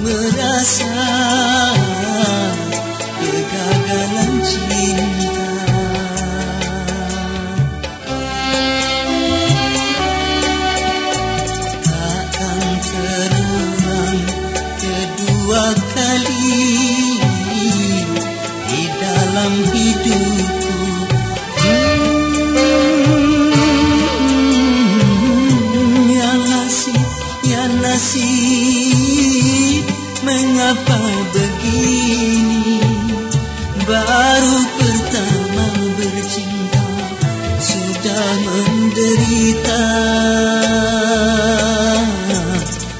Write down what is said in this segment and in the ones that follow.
merasa kegagalan cinta. Takkan terulang kedua kali di dalam hidupku Mengapa begini? Baru pertama bercinta Sudah menderita.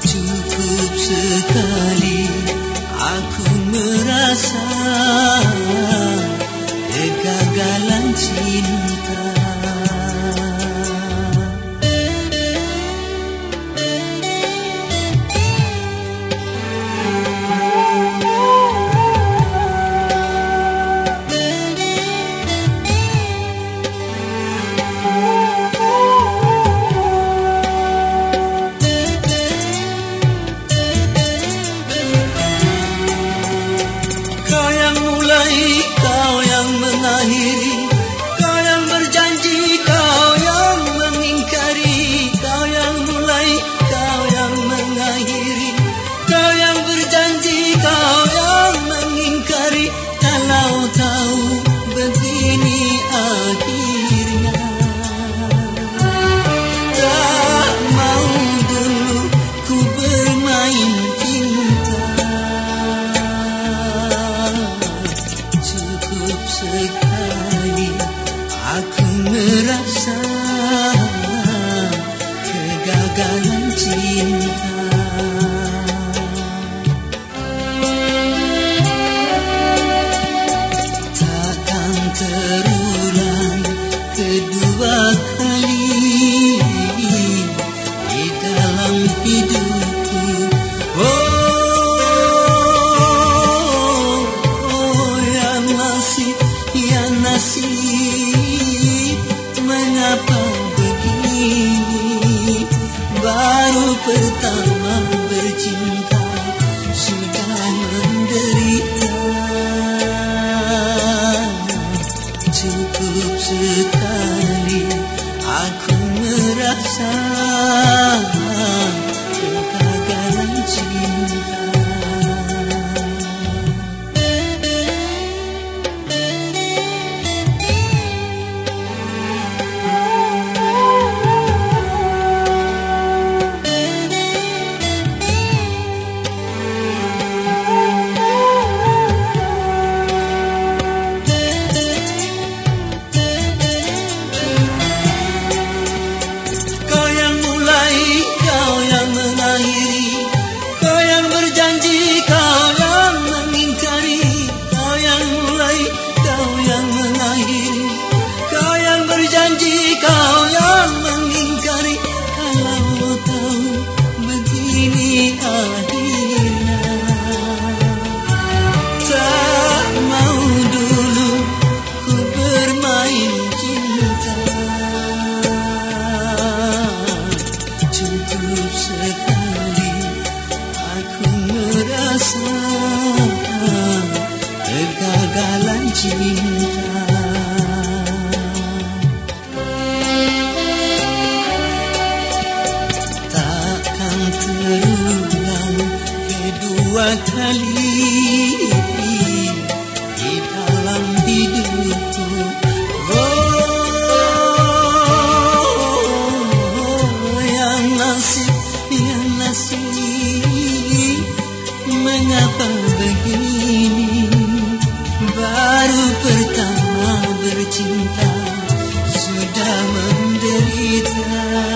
Cukup sekali Aku merasa Kegagalan cinta Kalau tahu begini akhirnya. Tak mau dulu ku bermain pertama bercinta sudah menderita. Cukup sekali aku merasa Tak mau dulu ku bermain cinta. Cukup sekali aku merasa Kegagalan cinta kedua kali di dalam hidupku. Oh, yang nasib, yang nasib, mengapa begini? Baru pertama bercinta sudah menderita.